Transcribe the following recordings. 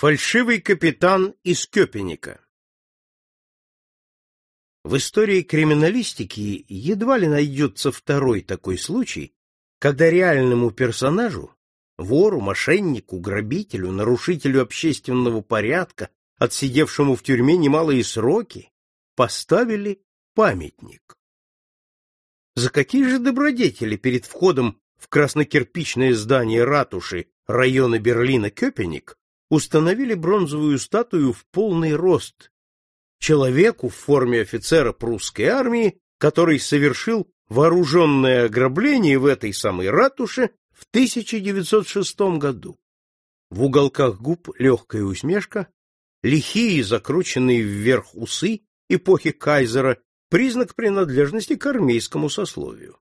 Фальшивый капитан из Кёпеника В истории криминалистики едва ли найдется второй такой случай, когда реальному персонажу, вору, мошеннику, грабителю, нарушителю общественного порядка, отсидевшему в тюрьме немалые сроки, поставили памятник. За какие же добродетели перед входом в краснокирпичное здание ратуши района Берлина Кёпеник установили бронзовую статую в полный рост человеку в форме офицера прусской армии, который совершил вооруженное ограбление в этой самой ратуше в 1906 году. В уголках губ легкая усмешка, лихие закрученные вверх усы эпохи кайзера, признак принадлежности к армейскому сословию.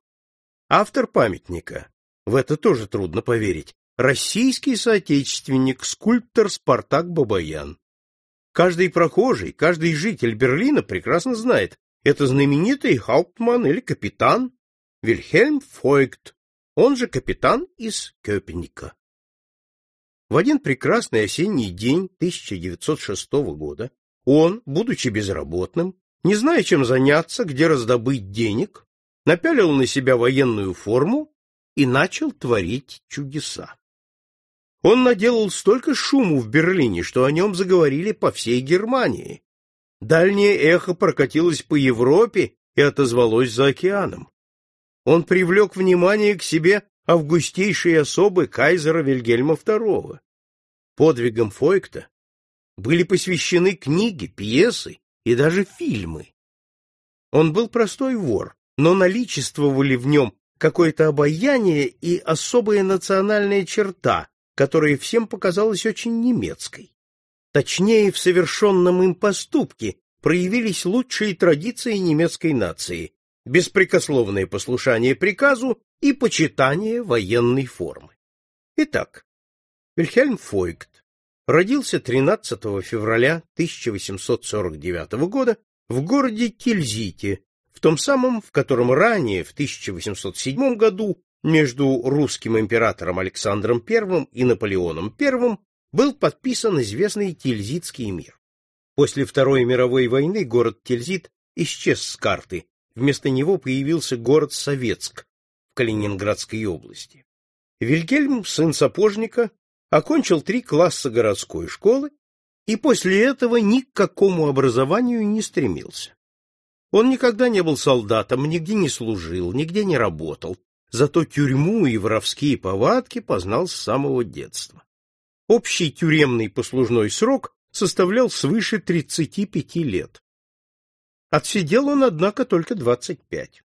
Автор памятника, в это тоже трудно поверить, российский соотечественник, скульптор Спартак Бабаян. Каждый прохожий, каждый житель Берлина прекрасно знает, это знаменитый Хауптман или капитан Вильхельм Фойгт, он же капитан из Кёпеника. В один прекрасный осенний день 1906 года он, будучи безработным, не зная, чем заняться, где раздобыть денег, напялил на себя военную форму и начал творить чудеса. Он наделал столько шуму в Берлине, что о нем заговорили по всей Германии. Дальнее эхо прокатилось по Европе и отозвалось за океаном. Он привлек внимание к себе августейшей особы кайзера Вильгельма II. Подвигам Фойкта были посвящены книги, пьесы и даже фильмы. Он был простой вор, но наличествовали в нем какое-то обаяние и особая национальная черта, которая всем показалась очень немецкой. Точнее, в совершенном им поступке проявились лучшие традиции немецкой нации, беспрекословное послушание приказу и почитание военной формы. Итак, Вильхельм Фойкт родился 13 февраля 1849 года в городе Тильзите, в том самом, в котором ранее, в 1807 году, между русским императором Александром I и Наполеоном I был подписан известный Тильзитский мир. После Второй мировой войны город Тильзит исчез с карты, вместо него появился город Советск в Калининградской области. Вильгельм, сын сапожника, окончил три класса городской школы и после этого ни к какому образованию не стремился. Он никогда не был солдатом, нигде не служил, нигде не работал, зато тюрьму и воровские повадки познал с самого детства. Общий тюремный послужной срок составлял свыше 35 лет. Отсидел он, однако, только 25.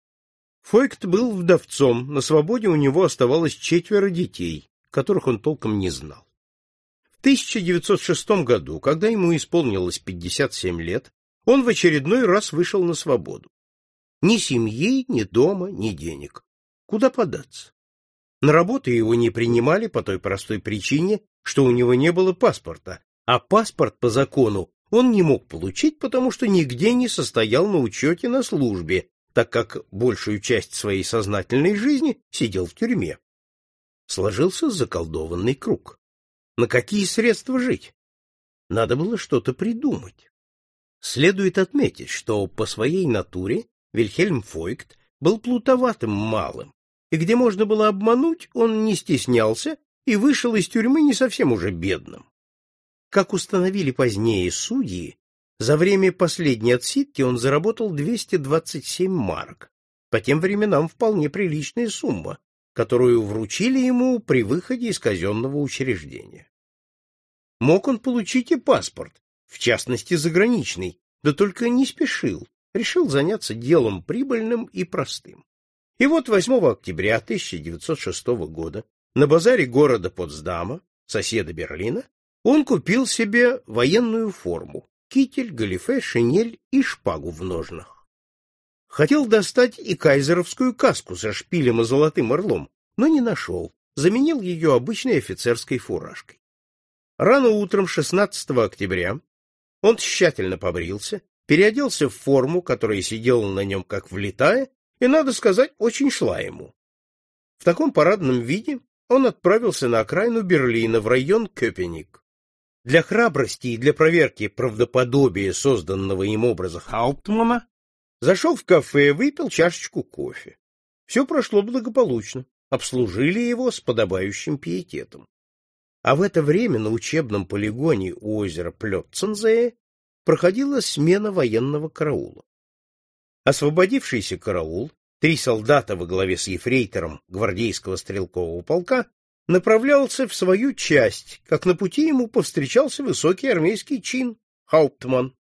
Фойкт был вдовцом, на свободе у него оставалось четверо детей, которых он толком не знал. В 1906 году, когда ему исполнилось 57 лет, он в очередной раз вышел на свободу. Ни семьи, ни дома, ни денег. Куда податься? На работу его не принимали по той простой причине, что у него не было паспорта, а паспорт по закону он не мог получить, потому что нигде не состоял на учете на службе, так как большую часть своей сознательной жизни сидел в тюрьме. Сложился заколдованный круг. На какие средства жить? Надо было что-то придумать. Следует отметить, что по своей натуре Вильхельм Фойкт был плутоватым малым, и где можно было обмануть, он не стеснялся и вышел из тюрьмы не совсем уже бедным. Как установили позднее судьи, за время последней отсидки он заработал 227 марок, по тем временам вполне приличная сумма, которую вручили ему при выходе из казенного учреждения. Мог он получить и паспорт, в частности заграничный, да только не спешил, решил заняться делом прибыльным и простым. И вот 8 октября 1906 года на базаре города Потсдама, соседа Берлина, он купил себе военную форму, китель, галифе, шинель и шпагу в ножнах. Хотел достать и кайзеровскую каску со шпилем и золотым орлом, но не нашел, заменил ее обычной офицерской фуражкой. Рано утром 16 октября он тщательно побрился, переоделся в форму, которая сидела на нем как влитая, и, надо сказать, очень шла ему. В таком парадном виде он отправился на окраину Берлина, в район Кёпеник. Для храбрости и для проверки правдоподобия созданного им образа Хауптмана зашел в кафе, выпил чашечку кофе. Все прошло благополучно, обслужили его с подобающим пиететом. А в это время на учебном полигоне у озера Плётцензее проходила смена военного караула. Освободившийся караул, три солдата во главе с ефрейтором гвардейского стрелкового полка, направлялся в свою часть, как на пути ему повстречался высокий армейский чин, Хауптман.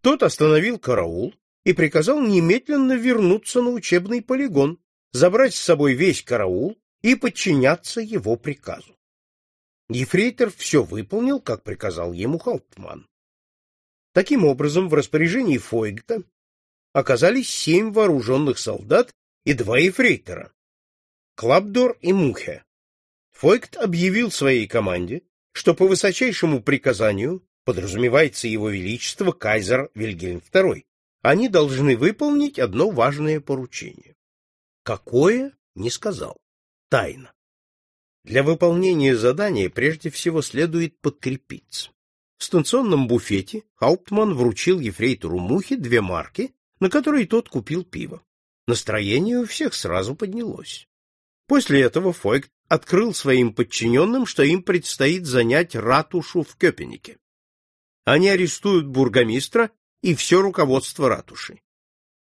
Тот остановил караул и приказал немедленно вернуться на учебный полигон, забрать с собой весь караул и подчиняться его приказу. Ефрейтор все выполнил, как приказал ему Хауптман. Таким образом, в распоряжении Фойгта оказались семь вооруженных солдат и два ефрейтора — Клабдор и Мухе. Фойгт объявил своей команде, что по высочайшему приказанию, подразумевается его величество кайзер Вильгельм II, они должны выполнить одно важное поручение. Какое — не сказал. Тайна. Для выполнения задания прежде всего следует подкрепиться. В станционном буфете Хауптман вручил ефрейтору Мухе две марки, на которые тот купил пиво. Настроение у всех сразу поднялось. После этого Фойк открыл своим подчиненным, что им предстоит занять ратушу в Кёпенике. Они арестуют бургомистра и все руководство ратуши.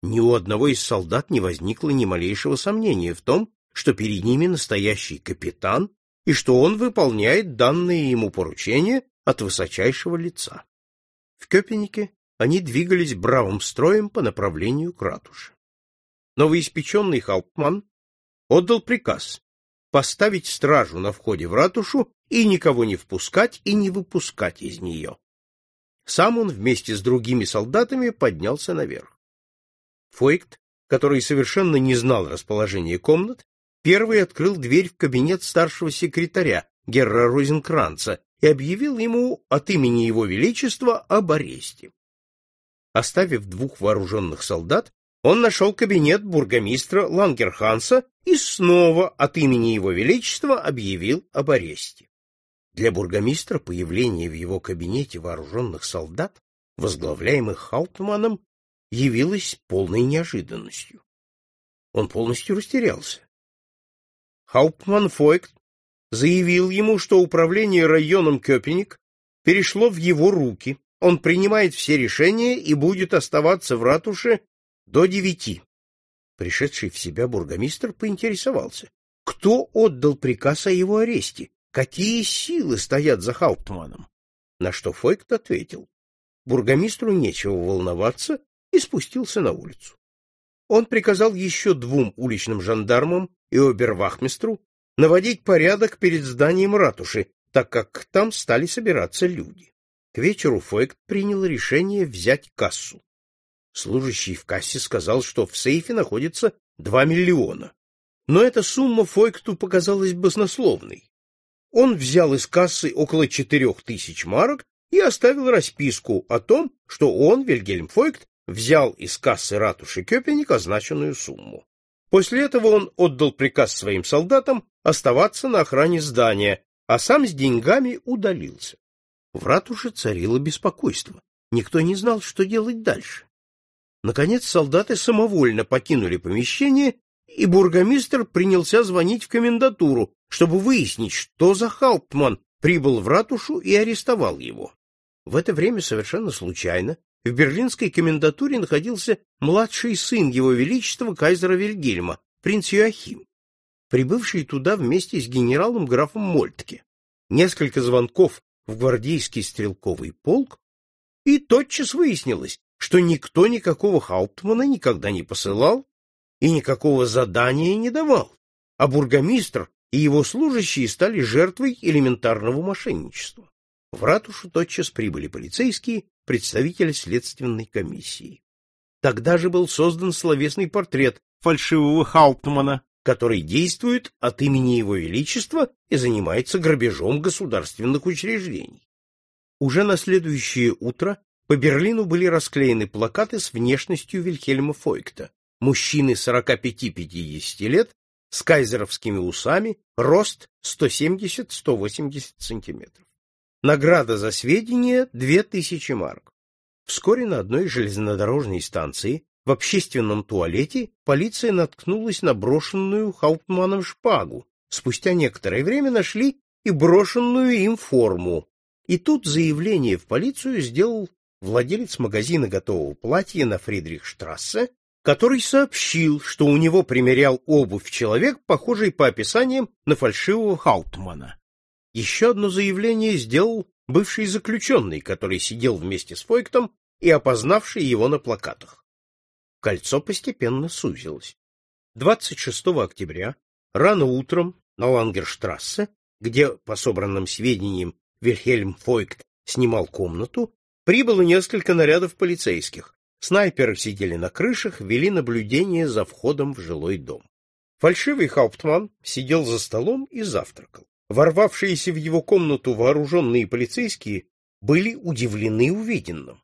Ни у одного из солдат не возникло ни малейшего сомнения в том, что перед ними настоящий капитан и что он выполняет данные ему поручения от высочайшего лица. В Кёпенике они двигались бравым строем по направлению к ратуше. Новоиспеченный Хауптман отдал приказ поставить стражу на входе в ратушу и никого не впускать и не выпускать из нее. Сам он вместе с другими солдатами поднялся наверх. Фойкт, который совершенно не знал расположения комнат, первый открыл дверь в кабинет старшего секретаря Герра Розенкранца и объявил ему от имени его величества об аресте. Оставив двух вооруженных солдат, он нашел кабинет бургомистра Лангерханса и снова от имени его величества объявил об аресте. Для бургомистра появление в его кабинете вооруженных солдат, возглавляемых Хауптманом, явилось полной неожиданностью. Он полностью растерялся. Хауптман Фойкт заявил ему, что управление районом Кёпеник перешло в его руки, он принимает все решения и будет оставаться в ратуше до девяти. Пришедший в себя бургомистр поинтересовался, кто отдал приказ о его аресте, какие силы стоят за Хауптманом. На что Фойкт ответил, бургомистру нечего волноваться, и спустился на улицу. Он приказал еще двум уличным жандармам и обервахмистру наводить порядок перед зданием ратуши, так как там стали собираться люди. К вечеру Фойкт принял решение взять кассу. Служащий в кассе сказал, что в сейфе находится два миллиона. Но эта сумма Фойкту показалась баснословной. Он взял из кассы около четырех тысяч марок и оставил расписку о том, что он, Вильгельм Фойкт, взял из кассы ратуши Кёпеник означенную сумму. После этого он отдал приказ своим солдатам оставаться на охране здания, а сам с деньгами удалился. В ратуше царило беспокойство. Никто не знал, что делать дальше. Наконец солдаты самовольно покинули помещение, и бургомистр принялся звонить в комендатуру, чтобы выяснить, что за Хауптман прибыл в ратушу и арестовал его. В это время совершенно случайно в берлинской комендатуре находился младший сын его величества кайзера Вильгельма, принц Юахим, прибывший туда вместе с генералом графом Мольтке. Несколько звонков в гвардейский стрелковый полк, и тотчас выяснилось, что никто никакого Хауптмана никогда не посылал и никакого задания не давал, а бургомистр и его служащие стали жертвой элементарного мошенничества. В ратушу тотчас прибыли полицейские, представители следственной комиссии. Тогда же был создан словесный портрет фальшивого Хауптмана, который действует от имени его величества и занимается грабежом государственных учреждений. Уже на следующее утро по Берлину были расклеены плакаты с внешностью Вильхельма Фойкта. Мужчины 45-50 лет, с кайзеровскими усами, рост 170-180 сантиметров. Награда за сведения — две тысячи марок. Вскоре на одной железнодорожной станции в общественном туалете полиция наткнулась на брошенную Хауптманом шпагу. Спустя некоторое время нашли и брошенную им форму. И тут заявление в полицию сделал владелец магазина готового платья на Фридрихштрассе, который сообщил, что у него примерял обувь человек, похожий по описаниям на фальшивого Хаутмана. Еще одно заявление сделал бывший заключенный, который сидел вместе с Фойктом и опознавший его на плакатах. Кольцо постепенно сузилось. 26 октября, рано утром, на Лангерштрассе, где, по собранным сведениям, Вильхельм Фойкт снимал комнату, прибыло несколько нарядов полицейских. Снайперы сидели на крышах, вели наблюдение за входом в жилой дом. Фальшивый Хауптман сидел за столом и завтракал. Ворвавшиеся в его комнату вооруженные полицейские были удивлены увиденным.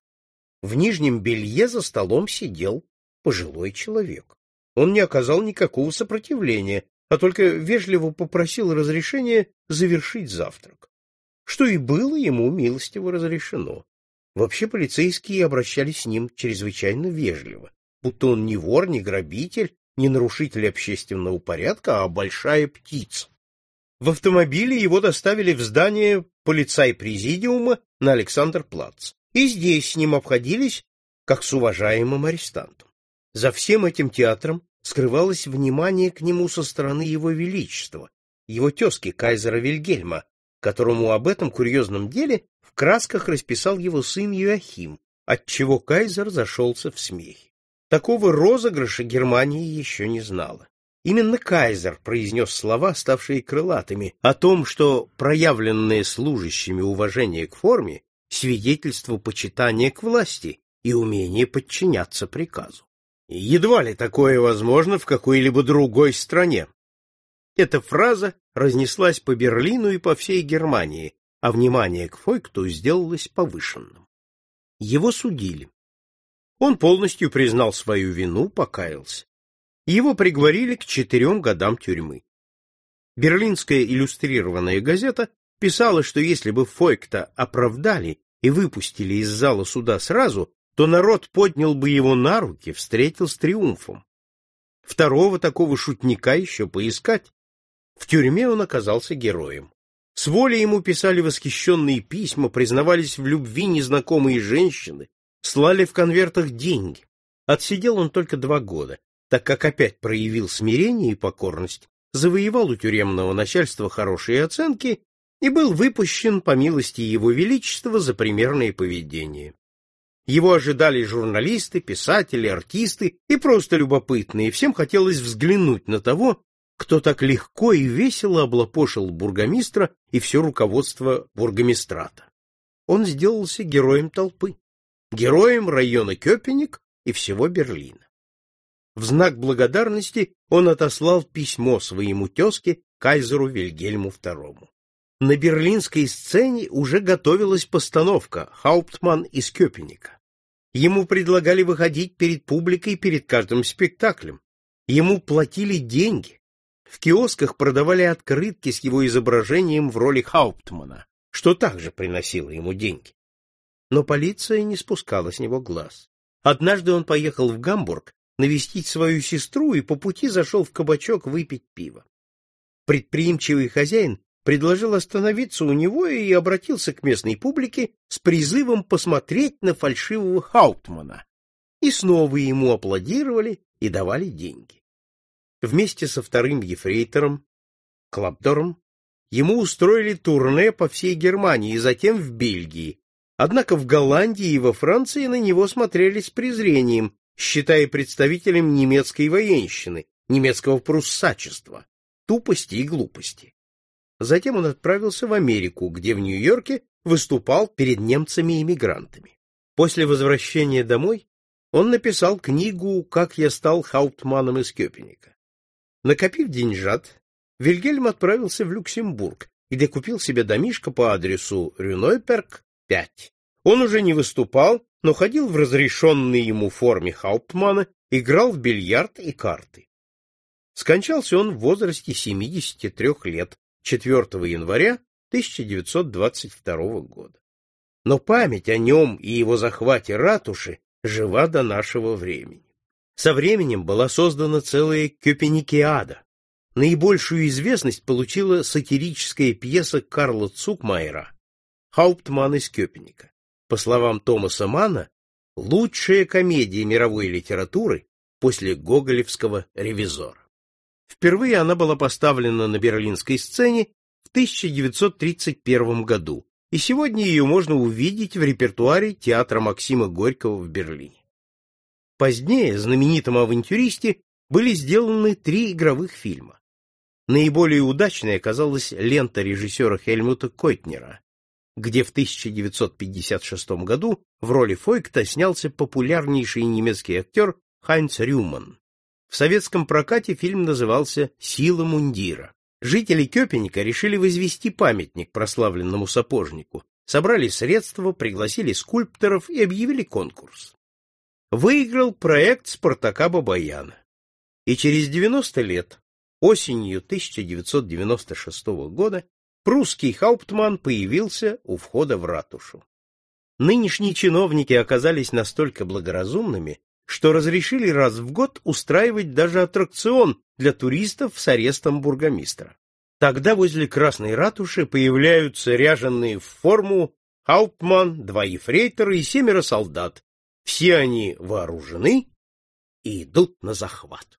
В нижнем белье за столом сидел пожилой человек. Он не оказал никакого сопротивления, а только вежливо попросил разрешения завершить завтрак. Что и было ему милостиво разрешено. Вообще полицейские обращались с ним чрезвычайно вежливо, будто он не вор, не грабитель, не нарушитель общественного порядка, а большая птица. В автомобиле его доставили в здание полицай-президиума на Александр-Плац. И здесь с ним обходились, как с уважаемым арестантом. За всем этим театром скрывалось внимание к нему со стороны его величества, его тезки кайзера Вильгельма, которому об этом курьезном деле в красках расписал его сын Юахим, отчего кайзер зашелся в смехе. Такого розыгрыша Германия еще не знала. Именно кайзер произнес слова, ставшие крылатыми, о том, что проявленное служащими уважение к форме — свидетельство почитания к власти и умение подчиняться приказу. Едва ли такое возможно в какой-либо другой стране. Эта фраза разнеслась по Берлину и по всей Германии, а внимание к Фойкту сделалось повышенным. Его судили. Он полностью признал свою вину, покаялся. Его приговорили к четырем годам тюрьмы. Берлинская иллюстрированная газета писала, что если бы Фойкта оправдали и выпустили из зала суда сразу, то народ поднял бы его на руки, встретил с триумфом. Второго такого шутника еще поискать. В тюрьме он оказался героем. С воли ему писали восхищенные письма, признавались в любви незнакомые женщины, слали в конвертах деньги. Отсидел он только два года, так как опять проявил смирение и покорность, завоевал у тюремного начальства хорошие оценки и был выпущен по милости его величества за примерное поведение. Его ожидали журналисты, писатели, артисты и просто любопытные, всем хотелось взглянуть на того, кто так легко и весело облапошил бургомистра и все руководство бургомистрата. Он сделался героем толпы, героем района Кёпеник и всего Берлина. В знак благодарности он отослал письмо своему тезке, кайзеру Вильгельму II. На берлинской сцене уже готовилась постановка «Хауптман из Кёпеника». Ему предлагали выходить перед публикой перед каждым спектаклем. Ему платили деньги. В киосках продавали открытки с его изображением в роли Хауптмана, что также приносило ему деньги. Но полиция не спускала с него глаз. Однажды он поехал в Гамбург навестить свою сестру и по пути зашел в кабачок выпить пиво. Предприимчивый хозяин предложил остановиться у него и обратился к местной публике с призывом посмотреть на фальшивого Хаутмана. И снова ему аплодировали и давали деньги. Вместе со вторым ефрейтором, Клапдором, ему устроили турне по всей Германии и затем в Бельгии. Однако в Голландии и во Франции на него смотрели с презрением, считая представителем немецкой военщины, немецкого пруссачества, тупости и глупости. Затем он отправился в Америку, где в Нью-Йорке выступал перед немцами-иммигрантами. После возвращения домой он написал книгу «Как я стал хауптманом из Кёпеника». Накопив деньжат, Вильгельм отправился в Люксембург, где купил себе домишко по адресу Рюнойперк, 5. Он уже не выступал, но ходил в разрешенной ему форме Хауптмана, играл в бильярд и карты. Скончался он в возрасте 73 лет 4 января 1922 года. Но память о нем и его захвате ратуши жива до нашего времени. Со временем была создана целая Кёпеникиада. Наибольшую известность получила сатирическая пьеса Карла Цукмайера «Хауптман из Кёпеника». По словам Томаса Манна, лучшая комедия мировой литературы после гоголевского «Ревизора». Впервые она была поставлена на берлинской сцене в 1931 году, и сегодня ее можно увидеть в репертуаре театра Максима Горького в Берлине. Позднее знаменитом авантюристе были сделаны три игровых фильма. Наиболее удачной оказалась лента режиссера Хельмута Койтнера, где в 1956 году в роли Фойкта снялся популярнейший немецкий актер Хайнц Рюман. В советском прокате фильм назывался «Сила мундира». Жители Кёпеника решили возвести памятник прославленному сапожнику, собрали средства, пригласили скульпторов и объявили конкурс. Выиграл проект Спартака Бабаяна. И через 90 лет, осенью 1996 года, прусский хауптман появился у входа в ратушу. Нынешние чиновники оказались настолько благоразумными, что разрешили раз в год устраивать даже аттракцион для туристов с арестом бургомистра. Тогда возле Красной ратуши появляются ряженные в форму Хауптман, два ефрейтора и семеро солдат. Все они вооружены и идут на захват.